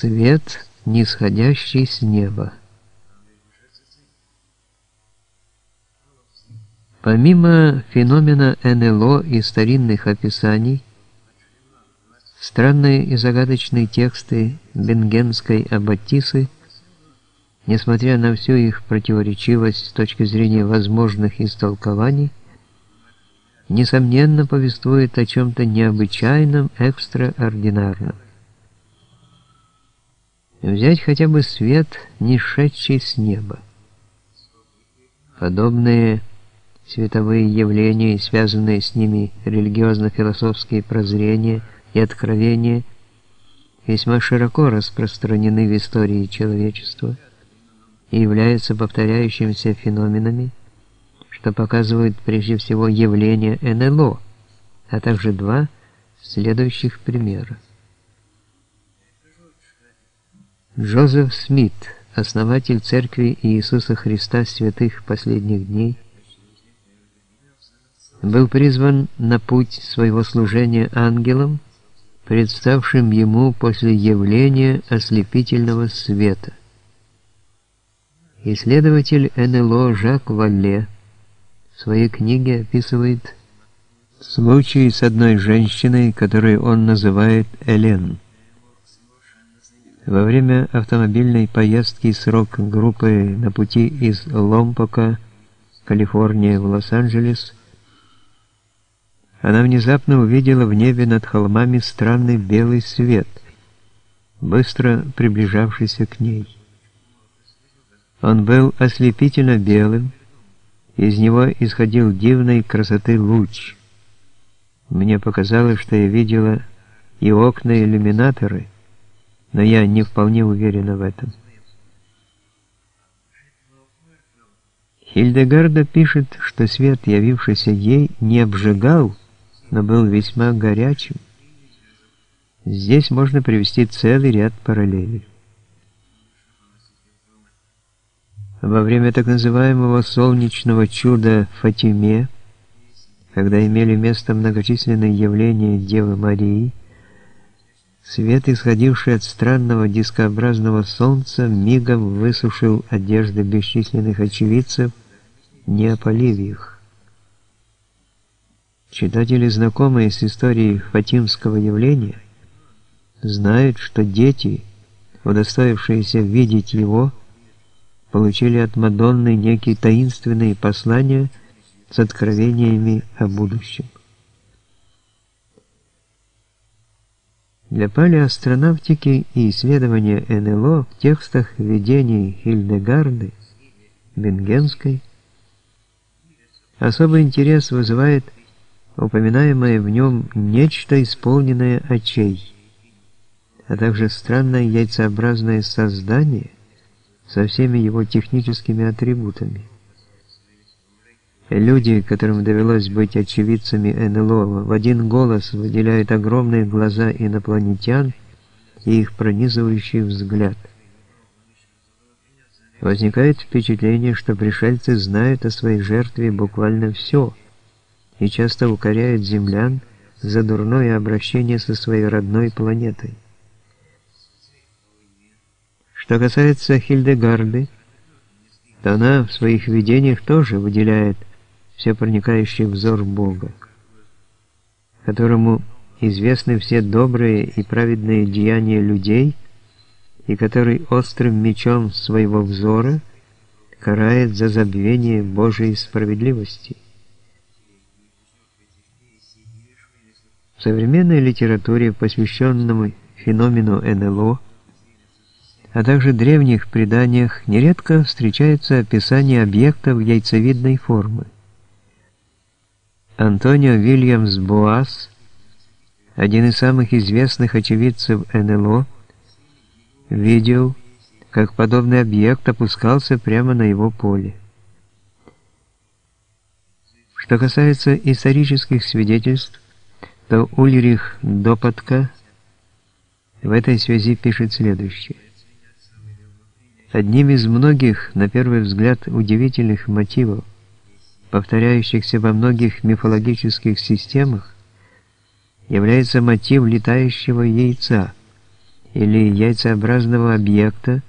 Свет, нисходящий с неба. Помимо феномена НЛО и старинных описаний, странные и загадочные тексты бенгенской аббатисы, несмотря на всю их противоречивость с точки зрения возможных истолкований, несомненно повествуют о чем-то необычайном, экстраординарном. Взять хотя бы свет, не шедший с неба. Подобные световые явления и связанные с ними религиозно-философские прозрения и откровения весьма широко распространены в истории человечества и являются повторяющимися феноменами, что показывает прежде всего явление НЛО, а также два следующих примера. Джозеф Смит, основатель Церкви Иисуса Христа Святых Последних Дней, был призван на путь своего служения ангелом, представшим ему после явления ослепительного света. Исследователь НЛО Жак Валле в своей книге описывает случай с одной женщиной, которую он называет Элен. Во время автомобильной поездки с рок-группой на пути из Ломпока, Калифорния, в Лос-Анджелес, она внезапно увидела в небе над холмами странный белый свет, быстро приближавшийся к ней. Он был ослепительно белым, из него исходил дивной красоты луч. Мне показалось, что я видела и окна иллюминаторы, но я не вполне уверена в этом. Хильдегарда пишет, что свет, явившийся ей, не обжигал, но был весьма горячим. Здесь можно привести целый ряд параллелей. Во время так называемого солнечного чуда Фатиме, когда имели место многочисленные явления Девы Марии, Свет, исходивший от странного дискообразного солнца, мигом высушил одежды бесчисленных очевидцев, не опалив их. Читатели, знакомые с историей Фатимского явления, знают, что дети, удостоившиеся видеть его, получили от Мадонны некие таинственные послания с откровениями о будущем. Для палеоастронавтики и исследования НЛО в текстах видений Хильдегарды Бенгенской особый интерес вызывает упоминаемое в нем нечто исполненное очей, а также странное яйцеобразное создание со всеми его техническими атрибутами. Люди, которым довелось быть очевидцами НЛО, в один голос выделяют огромные глаза инопланетян и их пронизывающий взгляд. Возникает впечатление, что пришельцы знают о своей жертве буквально все и часто укоряют землян за дурное обращение со своей родной планетой. Что касается Хильдегарды, то она в своих видениях тоже выделяет всепроникающий взор Бога, которому известны все добрые и праведные деяния людей, и который острым мечом своего взора карает за забвение Божией справедливости. В современной литературе, посвященном феномену НЛО, а также древних преданиях, нередко встречаются описания объектов яйцевидной формы. Антонио Вильямс Боас, один из самых известных очевидцев НЛО, видел, как подобный объект опускался прямо на его поле. Что касается исторических свидетельств, то Ульрих Допотка в этой связи пишет следующее. Одним из многих, на первый взгляд, удивительных мотивов повторяющихся во многих мифологических системах, является мотив летающего яйца или яйцеобразного объекта,